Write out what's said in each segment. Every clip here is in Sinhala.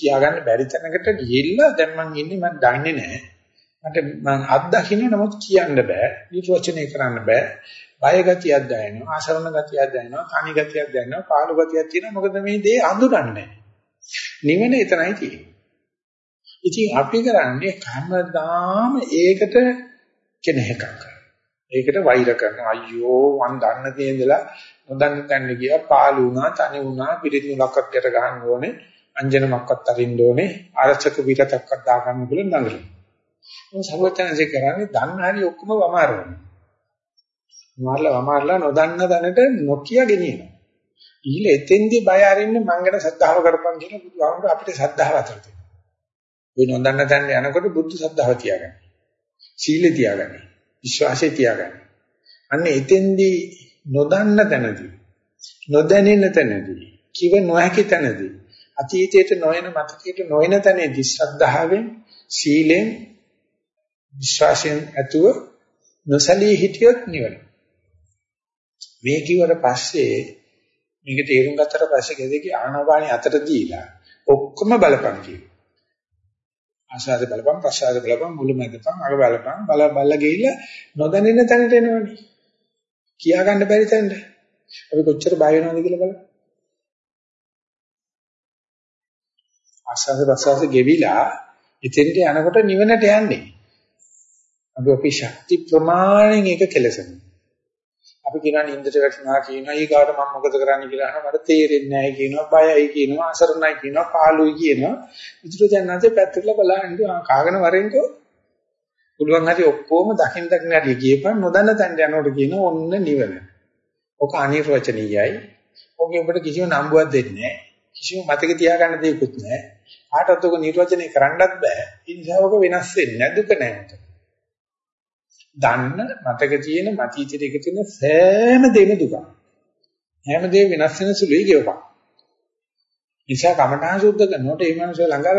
තියාගන්න බැරි තැනකට ගිහිල්ලා දැන් මං ඉන්නේ මම දන්නේ නැහැ. මට මං අත්දකින්න නමුත් කියන්න බෑ. නිර්වචනය කරන්න බෑ. බය ගතියක් දැනෙනවා, ආසරණ ගතියක් දැනෙනවා, තනි ගතියක් දැනෙනවා, පාළු ගතියක් තියෙනවා. මොකද මේ දේ අඳුරන්නේ නිවන එතනයි තියෙන්නේ. ඉතින් අපි කරන්නේ හැමදාම ඒකට කෙනෙක් කරනවා. ඒකට වෛර කරනවා. අයියෝ මං දන්න දේ ඉඳලා නොදන්න තැනට ගියා පාළු වුණා, තනි වුණා, පිළිතුලක්වත් ගැට ගන්න ඕනේ, අංජනමක්වත් අරින්න ඕනේ, ආරක්ෂක විරතක්වත් දාගන්න කියලා නඟලනවා. මේ සර්වඥාන්සේ කරන්නේ දන්න හැටි ඔක්කොම වමාරනවා. වමාරලා වමාරලා නොදන්න දැනට නොකිය ගෙනියනවා. ඊළ එතෙන්දී බය අරින්න මංගල සද්ධාව කරපන් කියලා බුදුහාමුදුර අපිට සද්ධාව අතර තියෙනවා. මේ නොදන්න තැන යනකොට බුද්ධ සද්ධාව තියාගන්න. සීලය තියාගන්න. විශ්වාසය තියාගන්න. අන්න එතෙන්දී නොදන්න තැනදී නොදැනෙන තැනදී කිව නොහැකි තැනදී අතීතයට නොයන මතකයට නොයන තැනදී ශ්‍රද්ධාවෙන් සීලෙන් විශ්වාසයෙන් ඇතුව නොසලී හිටියොත් නිවන. මේ කිව්වට පස්සේ මේක තේරුම් ගත්තට පස්සේ කෙදෙකි ආනාපානිය අතට දීලා ඔක්කොම බලපං කියනවා. ආශාද බලපං ප්‍රසාද බලපං මුලමෙදපං අග බලපං බල බල ගිහිල්ලා නොදැනෙන තැනට එනවනේ. කියා ගන්න බැරි තැනට. අපි කොච්චර බය වෙනවද කියලා බලන්න. ආශාද ප්‍රසාද ගෙවිලා ඉතින්ට යනකොට නිවනට යන්නේ. අපි අපේ ශක්ති ප්‍රමාණයෙන් ඒක කෙලසනවා. අපි කියනවා නින්දට වැටුණා කියනවා ඊගාට මම මොකද කරන්න කියලා අහනවා මට තේරෙන්නේ නැහැ කියනවා බයයි කියනවා අසරණයි කියනවා පාළුයි කියනවා විදුරජනන්තේ පැත්තට බලන්න කාගෙන වරෙන්කෝ පුළුවන් හරි ඔක්කොම දකින් දකින් හරි ගියපන් නොදන්න තැනට යනකොට කියන ඔන්න නිවන. ඔක අනිර්වචනීයයි. ඔගේ ඔබට කිසිම නම්බුවක් දෙන්නේ නැහැ. කිසිම මතක තියාගන්න දෙයක්වත් නැහැ. කාටවත් ඔක නිර්වචනය කරන්නත් බෑ. ඒ නිසා ඔක වෙනස් වෙන්නේ නැහැ දුක නැහැ. දන්න මතක තියෙන මතීතයට එකතු වෙන සෑම දෙම දුක. හැම දෙයක් වෙනස් වෙන සුළුයි කියවපන්. නිසා කමඨා සුද්ධ කරනකොට මේ මනුස්සය ළඟ අර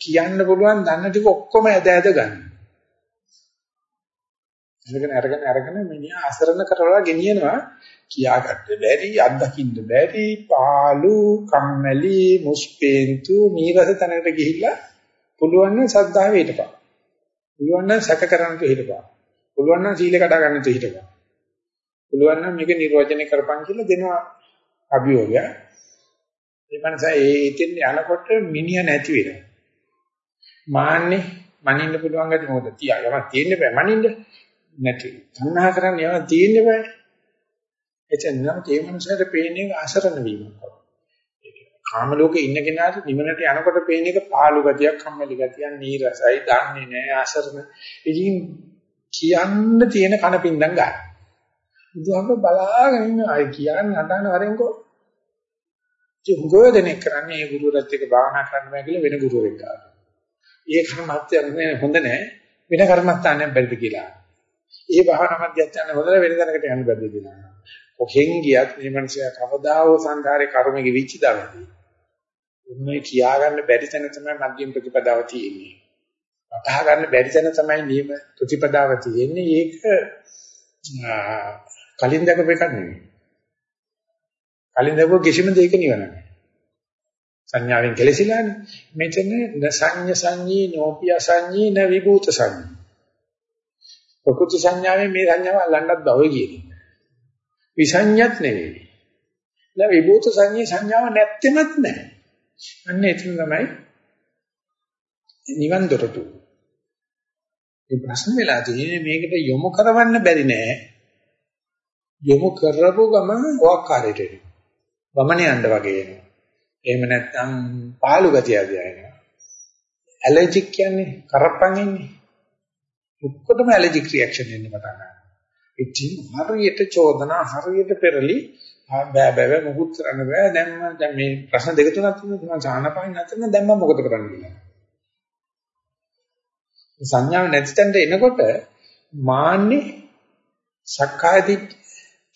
කියන්න පුළුවන් දන්න ටික ඔක්කොම ඇද ඇද ගන්න. ඉතින් අරගෙන අරගෙන මිනිහා අසරණ කරලා ගෙනියනවා කියාගන්න බැරි අත්දකින්න බැරි පාළු කම්මැලි මුස්පේන්තු මීරස තැනකට ගිහිල්ලා පුළුවන් නම් සද්ධාව හිටපන්. පුළුවන් නම් සැක කරන්නට හිටපන්. පුළුවන් නම් සීල කඩා ගන්න තු හිටපන්. පුළුවන් නම් මේක නිර්වචනය කරපන් කියලා දෙනවා අභියෝගය. ඒ මනස ඒ ඉතින් යනකොට මිනිහ නැති වෙනවා. මාන්නේ මනින්න පුළුවන් ගැටි මොකද තියාගම තියෙන්න බෑ මනින්න නැති. තණ්හා කරන්න යන තියෙන්න බෑ. එතන නම් ඒ මනසට පේන්නේ අසරණ වීමක්. කාම ලෝකේ ඉන්න කෙනාට නිවනට යනකොට පේන එක පාළු ගතියක්, කම්මැලි ගතියක්, නීරසයි, දන්නේ නැහැ, අසරණ. ඉතින් කියන්න තියෙන කනපින්දම් ගන්න. බුදුහාම බලාගෙන ඉන්න අය කියන්නේ නටන වරෙන්කෝ. ඉතින් උගෝ දෙනෙක් කරන්නේ ඒ ගුරුවරත් එක්ක භාවනා කරන්න බෑ කියලා වෙන ගුරුවරෙක් ආවා. ඒ කර්මත්‍යයක් නේ හොඳ නෑ වෙන කර්මස්ථානයක් බැරිද කියලා. ඒ භාවනා මධ්‍යස්ථාන හොඳ වෙන තැනකට යන්න බැරිද කියලා. කොහෙන් ගියත් මේ මනුස්සයා කවදා හෝ සංධාරේ කර්මෙක විචිදාවදී. උන්නේ කියාගන්න බැරි තැන තමයි මධ්‍යම ප්‍රතිපදාව තියෙන්නේ. වටහා ගන්න බැරි තැන තමයි නියම ප්‍රතිපදාව තියෙන්නේ. ඒක කලින් දැකපු එකක් නෙවෙයි. කලින් දැකපු කිසිම දෙයක නිවන නැහැ. සංඥාවෙන් කෙලසිලානේ. මෙතන නසඤ්ඤ සංඤී නෝපිය සංඤී න විභූත සංඤී. ප්‍රකෘති සංඥාවෙන් මේ සංඥාව අල්ලන්නත් බෑ ඔය කියන්නේ. විසඤ්ඤත් නෙවෙයි. න විභූත සංඤී සංඥාව නැත්තෙමත් නැහැ. අන්න එතන තමයි නිවන් දොරටු. මේ ප්‍රශ්න වෙලා තියෙන්නේ මේකට යොමු කරවන්න බැරි නෑ. යොමු කරපු ගමන් ඔක්කාරයට එනවා. වමන යන්න වගේ එනවා. එහෙම නැත්නම් පාළු ගතිය ආදියනවා. ඇලර්ජික් කියන්නේ කරප්පන් ඉන්නේ. ඔක්කොටම ඇලර්ජික් රියැක්ෂන් එන්න පටන් ගන්නවා. ඉතින් හරියට චෝදනා හරියට පෙරලි බෑ බෑ මොකුත් කරන්න බෑ දැන් මම දැන් මේ ප්‍රශ්න දෙක තුනක් තියෙනවා මම සාහනපයින් නැත්නම් දැන් මම මොකද කරන්න කියලා. සංඥාව නැති තැනට එනකොට මාන්නේ සක්කායදි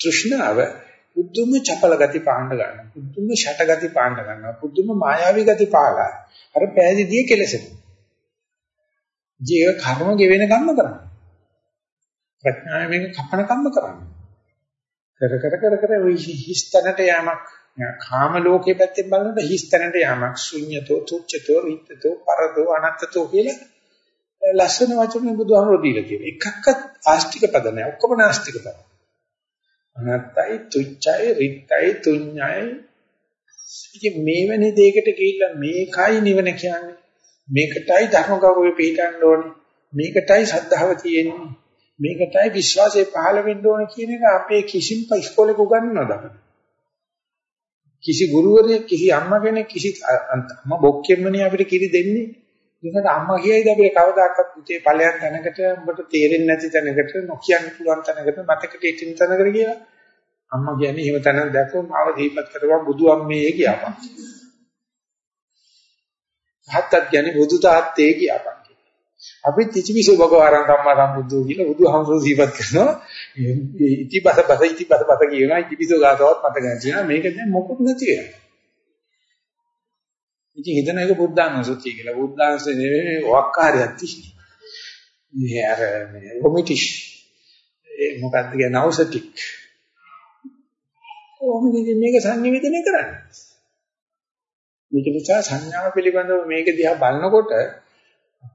තෘෂ්ණාව පුදුම චපල ගති පාණ්ඩ ගන්නවා. පුදුම ෂට ගති පාණ්ඩ ගන්නවා. පුදුම මායාවී ගති පාලා අර පෑදීදී කෙලසෙනවා. ජීව කර්ම ගෙවෙන කම්ම කරනවා. ප්‍රඥාව මේක කපන කම්ම කරනවා. කර කර කර කර ওই හිස්තැනට යamak කාම ලෝකයේ පැත්තෙන් බලනකොට හිස් තැනට යamak ශුන්‍යතෝ තුච්ඡතෝ රිත්තතෝ පරතෝ අනත්තතෝ කියලා ලස්සන වචන බුදුහාමුදුරුවෝ දීලා තියෙනවා. එකක්වත් ආස්තික පද නැහැ. ඔක්කොම නාස්තික පද. අනත්තයි තුච්ඡයි රිත්තයි තුඤ්ඤයි. ඉතින් මේවැනි දෙයකට ගිහිල්ලා මේකයි නිවන කියන්නේ. මේකටයි ධර්ම ගෞරවය පිළිගන්න ඕනේ. මේකටයි ශ්‍රද්ධාව තියෙන්නේ. මේකටයි විශ්වාසය පහළ වෙන්න ඕනේ කියන එක අපේ කිසිම ඉස්කෝලේක උගන්වනවද අපිට? කිසි ගුරුවරයෙක් කිසි අම්මා කෙනෙක් කිසි අම්මා බොක්කෙම්මනේ අපිට කිරි දෙන්නේ. ඒකට අම්මා කියයිද අපිට කවදාකවත් පුතේ ඵලයන් තැනකට උඹට තේරෙන්නේ නැති තැනකට නොකියන්න පුළුවන් තැනකට මතකට ඉතින් තැනකට කියලා. අම්මා කියන්නේ එහෙම තැනක් දැක්කොත් මාව දීපත් කරපුවා බුදු අම්මේ කියපන්. තාත්තත් කියන්නේ බුදු තාත්තේ කියපන්. අපි තිචිවිසෝ භගවාරං ධම්මා සම්බුද්ධෝ කියලා බුදුහමසෝ දීපත් කරනවා. ඉතිපස පස ඉතිපස පස කියනවා ඉතිපිසෝ ගාතවත් මතක නැතිනවා මේක දැන් මොකුත් නැති වෙනවා. ඉතින් හිතන එක බුද්ධානුස්සතිය කියලා. බුද්ධානුස්සතිය නෙවෙයි වක්කාරයක් තියෙන්නේ. මේ අර මේ කොමිටිෂ් ඒ මොකක්ද කියන නවුසටික්. කොහොමද මේක සංනිවේදනය කරන්නේ? මේක නිසා සංඥාව පිළිබඳව මේක දිහා බලනකොට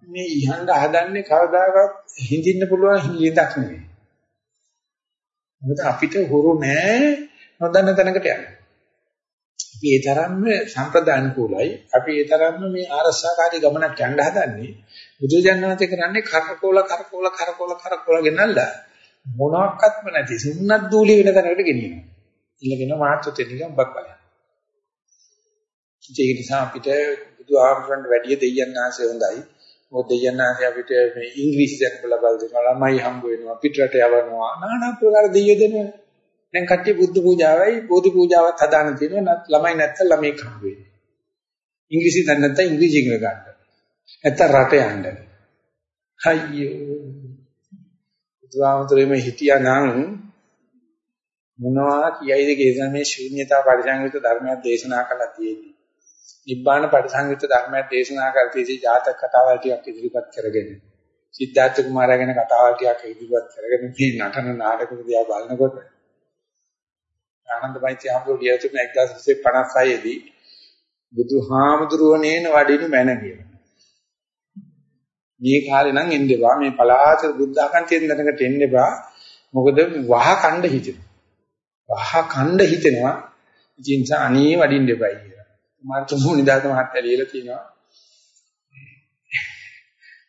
මේ ඉහඳ හදන්නේ කවදාකවත් හිඳින්න පුළුවන් හිඳක් නෙවෙයි. මොකද අපිට හුරු නෑ නොදන්න තැනකට යන්න. අපි ඒ තරම්ම සම්ප්‍රදාන කුලයි. අපි ඒ තරම්ම මේ ආරස්සාකාරී ගමනක් යන්න හදන්නේ. බුදුජානනාථේ කරන්නේ කරකෝල කරකෝල කරකෝල කරකෝල ගෙනල්ලා මොනක්වත්ම නැති සුන්නත් දූලි වෙන තැනකට ගෙනියනවා. ඊළඟින මාත්‍ර තෙනිකම් බක් බලන්න. ඒක නිසා අපිට බුදු ආමරණ වැඩි දෙයයන් ආසේ හොඳයි. මොකද දෙයයන්ාන්සේ අපිට මේ ඉංග්‍රීසි දැන් බලබල් දෙනවා ළමයි හම්බ වෙනවා පිටරට යවනවා নানা ප්‍රකාර දෙයියෝ දෙනවා. දැන් කට්ටිය බුද්ධ පූජාවයි බෝධි පූජාවත් හදාන තියෙනවා නත් ළමයි නැත්තම් ළමෙක් හම්බ වෙන්නේ. ඉංග්‍රීසි දන්නේ නැත්තම් ඉංග්‍රීසි ඉගෙන ගන්න. නැත්තම් රට යන්න. අයියෝ. බුදුහාමුදුරේ මේ හිටියා නම් මොනවා කියයිද කියලා මේ ශූන්‍යතා පරිසංගිත ධර්මයක් දේශනා කළා තියෙන්නේ. නිබ්බාන පරිසංයුක්ත ධර්මයක් දේශනා කර තියෙසි ජාතක කතාවල් ටිකක් ඉදිරිපත් කරගෙන සිද්ධාර්ථ කුමාරයා ගැන කතාවල් ටිකක් ඉදිරිපත් කරගෙන මේ නටන නාටක දිහා බලනකොට ආනන්දමයිති හම්බුනේ ලියතුන 1956 දී බුදුහාමුදුරුවනේන වඩිනු මැන කියලා. මේ කාලේ නම් එන්න එපා මේ පලාත බුද්ධඝන්තියෙන් දැනකට එන්න එපා මොකද වහ කණ්ඩ හිතෙනවා. වහ කණ්ඩ හිතෙනවා. ඉතින් අනේ වඩින්න එපයි කියලා. මාර්තු මුනිදාත මහත්තයා ලියලා තියෙනවා.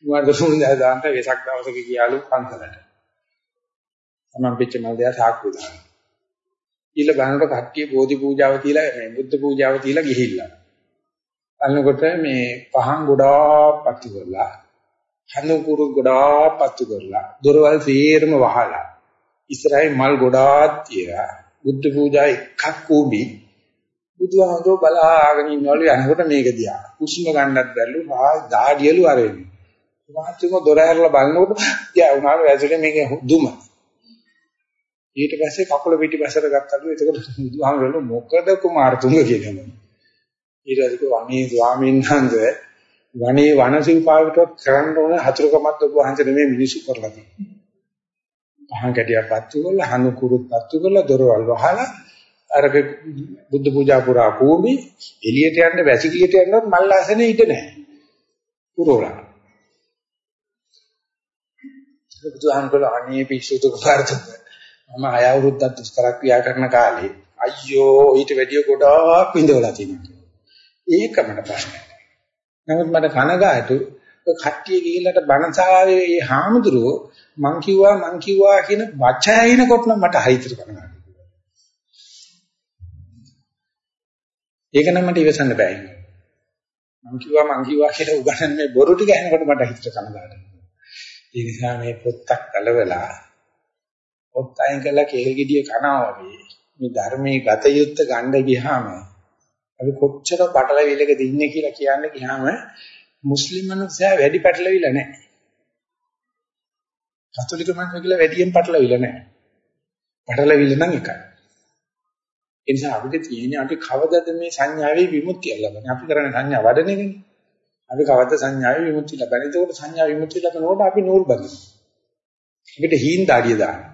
මාර්තු මුනිදාතන්ට වෙසක් දවසක ගියාලු පන්සලට. තමන් පිට මල් දෙය සාක්කුව දානවා. ඊළ බණකට කට්ටිය බෝධි පූජාව තියලා මේ බුද්ධ පූජාව තියලා ගිහිල්ලා. අන්නකොට මේ පහන් ගොඩාක් පත්තු කරලා හනුකුරු ගොඩාක් පත්තු කරලා දොරවල් සේරම වහලා ඉස්සරහින් මල් ගොඩාක් තියලා බුද්ධ පූජා එකක් කුඹි බුදුහාමුදුරුවෝ බලාගෙන ඉන්නවලු යනකොට මේක දිහා. කුස්ම ගන්නත් බැරිලු ආ දාඩියලු අරෙන්නේ. වාත්තුම දොර ඇරලා බලනකොට යා උනාම ඇතුලේ මේක දුම. ඊට පස්සේ කකුල පිටිපස්සට ගත්තලු එතකොට බුදුහාමුදුරුවෝ මොකද කුමාරතුංග කියනවා. ඊට පස්සේ වනේ ස්වාමීන් වහන්සේ වනේ වනසිල්පාවකට කරන්න ඕන හතුරුකමත් ඔබ වහන්සේ නෙමෙයි මිනිසු කරලා තියෙන්නේ. පහන් කැටියක් පත්තු කරලා හනු කුරුත් පත්තු කරලා දොරවල් වහලා අර බුද්ධ පූජා පුරා භූමි එළියට යන්න වැසිකිළියට යන්නත් මල් ආසනේ ඉඳ නැහැ. පුරෝලා. බුදුහාමුදුර අනේ පිස්සුතු කාර්යත මම අය අවුරුද්දක් දුෂ්කර ක්‍රියා කරන කාලේ අයියෝ ඊට වැඩිය ගොඩාක් විඳවලා තියෙනවා. ඒකමන ප්‍රශ්නයක්. නමුත් මට කනගාටු කට්ටිය ගිහිල්ලාට බණසාවේ මේ හාමුදුරුවෝ මං කිව්වා මං කිව්වා කියන වචයයිනකොට මට හරිතර කනගාටු. ඒක නම් මට ඉවසන්න බෑ ඉන්නේ. මං කිව්වා මං කිව්වා කියලා උගන්වන්නේ මේ බොරු ටික ඇහෙනකොට මට හිතට කනගාටුයි. ඒ නිසා මේ පොත්තක් කලවලා පොත් අයින් කළා කේල් ගෙඩිය කනවා වගේ මේ ධර්මයේ ගත යුත්ත ගන්න ගියාම අපි කොච්චර පටලවිලකද ඉන්නේ කියලා කියන්න ගියාම මුස්ලිම් මිනිස්සයා වැඩි පැටලවිලා නැහැ. කතෝලික මිනිස්සු කියලා වැඩියෙන් පැටලවිලා නැහැ. පැටලවිලා නම් එකයි. ඒ නිසා අපිට තියෙන්නේ අපි කවදද මේ සංඥාවේ විමුක්තිය ලබන්නේ? අපි කරන්නේ සංඥා වඩන එකනේ. අපි කවද සංඥාවේ විමුක්තිය ලබන්නේ? ඒකට සංඥා විමුක්තිය ලබනකොට අපි නූල් බඳිනවා. අපිට හීන් දාඩිය දානවා.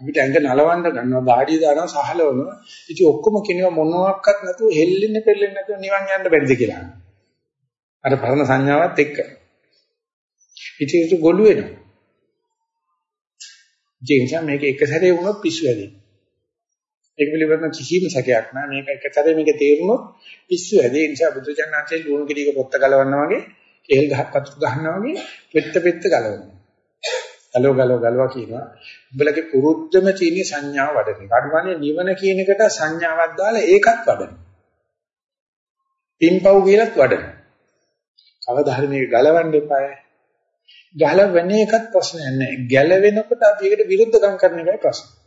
අපිට ඇඟ නලවන්න ගන්නවා, දාඩිය දානවා, සහලවනවා. ඉතින් ඔක්කොම කෙනෙක් මොනවාක්වත් නැතුව හෙල්ලෙන්න පෙල්ලෙන්න නැතුව නිවන් යන්න බැරිද කියලා. අර පරණ සංඥාවත් එක්ක. ඉතින් ඒක ගොළු වෙනවා. ඒ නිසා මේක එක සැරේ වුණොත් පිස්සු වැඩි. ඒක පිළිබඳ කිසිම සැකයක් නැහැ. මේක එක සැරේ මේක තේරුනොත් පිස්සු වැඩි. ඒ නිසා බුදුචානන්සේ ලුණු කිඩියක පොත්ත ගලවනවා වගේ, කේල් ගහක් පතුරු ගන්නවා වගේ පෙත්ත පෙත්ත ගලවනවා. ගලව ගලව ගලව කියනවා. උඹලගේ පුරුද්දම තියෙන සංඥාව වඩන එක. අඩුවනේ නිවන කියන එකට සංඥාවක් දාලා ඒකත් වඩන. පින්පව් කියලාත් වඩන. කවදා හරි මේක ගලවන්න එපායි. ගලවෙන එකත් ප්‍රශ්නයක් නෑ. ගැලවෙනකොට අපි ඒකට විරුද්ධකම් කරන එකයි ප්‍රශ්නේ.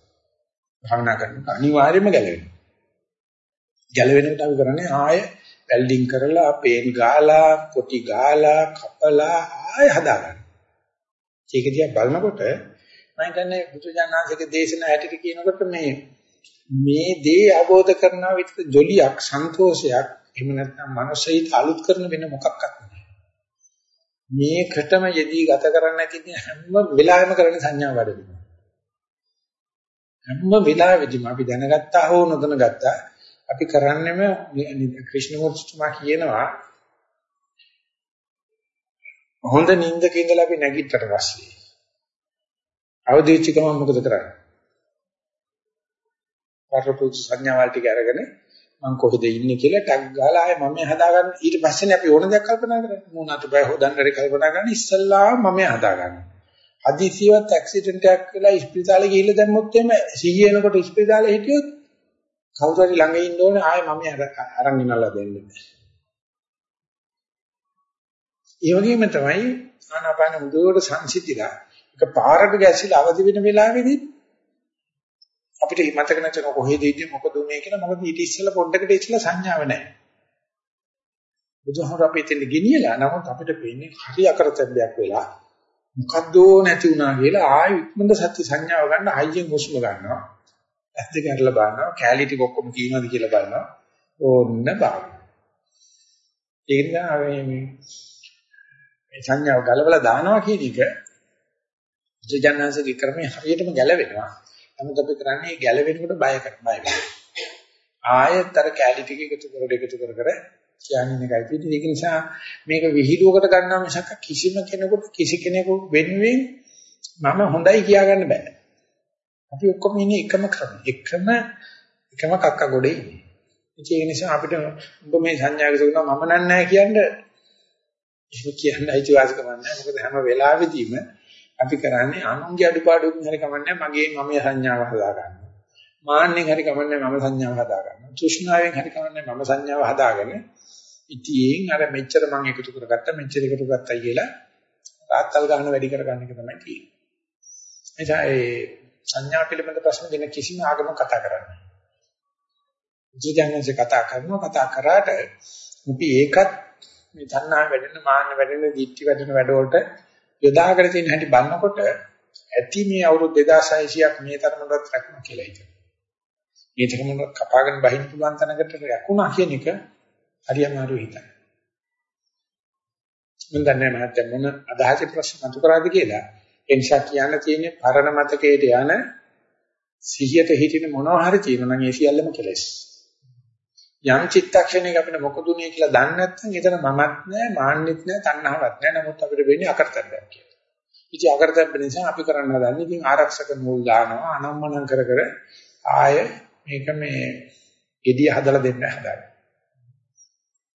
භාවනා කරනකොට අනිවාර්යයෙන්ම ගැලවෙනවා. ගැලවෙනකොට අපි කරන්නේ ආය වෙල්ඩින් කරලා, පේන් ගාලා, කොටි ගාලා, කපලා ආය හදාගන්න. ඒක දිහා බලනකොට මම හිතන්නේ බුදුජානනාථගේ දේශනා හැටියට කියනකොට මේ මේ දේ අවබෝධ කරනවා විතර ජොලියක්, සන්තෝෂයක්, එහෙම නැත්නම් මනසෙයිත් අලුත් කරන වෙන මොකක්වත් නැහැ. මේකටම යෙදී ගත කරන්න නැති හැම වෙලාවෙම කරන්නේ සංඥා වැඩිම. හැම වෙලාවෙදිම අපි දැනගත්තා හෝ නොදැනගත්තා අපි කරන්නේම ක්‍රිෂ්ණමූර්තිතුමා කියනවා හොඳ නිින්දක ඉඳලා අපි නැගිට්ටට පස්සේ අවදිච්ච ගමන් මොකද කරන්නේ? පරපුත් සංඥාවල් ටික අරගෙන මම කොහෙද ඉන්නේ කියලා ටග් ගාලා ආයේ මම හදාගන්න ඊට පස්සේනේ අපි ඕන දෙයක් කල්පනා කරන්නේ. මූණ අතපය හොදන්න හරි කල්පනා කරන ඉස්සල්ලා මම හදාගන්න. හදිසියවත් ඇක්සිඩන්ට් එකක් වෙලා ඉස්පිරිතාලේ ගිහිල්ලා දැම්මොත් එimhe සිහිය එනකොට ඉස්පිරිතාලේ හිටියොත් කවුරු හරි ළඟ ඉන්න ඕනේ ආයේ මම අරන් ඉන්නලා දෙන්නේ. ඒ වගේම තමයි ආනාපාන මුදුවට සංසිද්ධිලා එක පාරට ගැසිලා අවදි වෙන වෙලාවෙදී අපිට මතක නැතන කොහෙද ඉන්නේ මොකද උනේ කියලා මොකද ඊට ඉස්සෙල්ලා පොඩ්ඩකට ඉස්සෙල්ලා සංඥාව නැහැ. බුදුහමර අපි එතන ගෙනියලා නමුත් අපිට පේන්නේ හරි අකරතැබ්බයක් වෙලා මොකද්ද නැති වුණා කියලා ආයෙ ඉක්මනට සත්‍ය සංඥාව ගන්න හයියෙන් හුස්ම ගන්නවා. ඇස් දෙක අරලා බලනවා කැලිටි ඔක්කොම තියෙනවද කියලා බලනවා. ඕන්න බලන්න. ඒ නිසා මේ මේ සංඥාව ගලවලා දානවා කියන එක ජජනන්සගේ ක්‍රමයේ හරියටම ගැලවෙනවා. නමුත් අපි කරන්නේ ගැලවෙනකොට බය කර බය වෙනවා. ආයෙත්තර කැලිටි එකතු කර එකතු කර කර කියන්නේ එකයි තියෙන්නේ. ඒක නිසා මේක විහිළුවකට ගන්නවා මිසක් කිසිම කෙනෙකුට කිසි කෙනෙකු වෙනුවෙන් මම හොඳයි කියාගන්න බෑ. අපි ඔක්කොම ඉන්නේ එකම ක්‍රම. එකම එකම කක්ක ගොඩේ ඉන්නේ. ඒ නිසා අපිට ඔබ මේ සංඥාවක තිබුණා මම නන්නේ කියන්නේ ඒක කියන්න අයිතිවාසිකම නැහැ. මොකද හැම වෙලාවෙදීම අපි කරන්නේ අනුන්ගේ අඩුපාඩුකින් හරි කමන්නේ මගේ මම සංඥාව හදා ගන්නවා. මාන්නෙන් හරි කමන්නේ මම සංඥාව හදා ගන්නවා. තෘෂ්ණාවෙන් හරි කමන්නේ මම සංඥාව හදාගෙන ඉතින් අර මෙච්චර මම එකතු කරගත්තා මෙච්චර එකතු කරගත්තා කියලා තාත්තල් ගන්න වැඩි කරගන්න එක තමයි තියෙන්නේ. එනිසා ඒ සංඥා පිළිබඳ ප්‍රශ්න දෙන කිසිම ආගම කතා කරන්නේ. ජීජාංගන්සේ කතා කරනවා කතා කරාට අපි ඒකත් මේ තණ්හා වැඩෙන මාන්න වැඩෙන දික්ටි වැඩෙන වැඩවලට යොදාගෙන තියෙන හැටි බලනකොට ඇති මේ අවුරුදු 2600ක් මේ තරමකට රැකුණා කියලා හිතනවා. මේ තරමකට කපාගෙන බහින්න පුළුවන් තැනකට රැකුණා කියන එක හරි අමාරු හිතන්න. මම දන්නේ මහත්තයා මොන අදහසේ ප්‍රශ්න මතු කරාද කියලා. ඒ නිසා කියන්න තියෙන්නේ පරණ මතකයට යන සිහියට හිටින මොනවා හරි තියෙනවා නම් ඒ සියල්ලම කෙලෙස්. යම් චිත්තක්ෂණයක අපිට මොකද උනේ කියලා දන්නේ නැත්නම් එතන මමත් නැහැ, මාන්නෙත් නැහැ, තණ්හාවක් නැහැ. නමුත් අපිට වෙන්නේ අකරතැබ්බයක් කියලා. ඉතින් අකරතැබ්බ නිසා අපි කරන්න හදන්නේ ඉතින් ආරක්ෂක නූල් දානවා, අනම්මනම් කර කර ආය මේක මේ gediya හදලා දෙන්න හදන්නේ.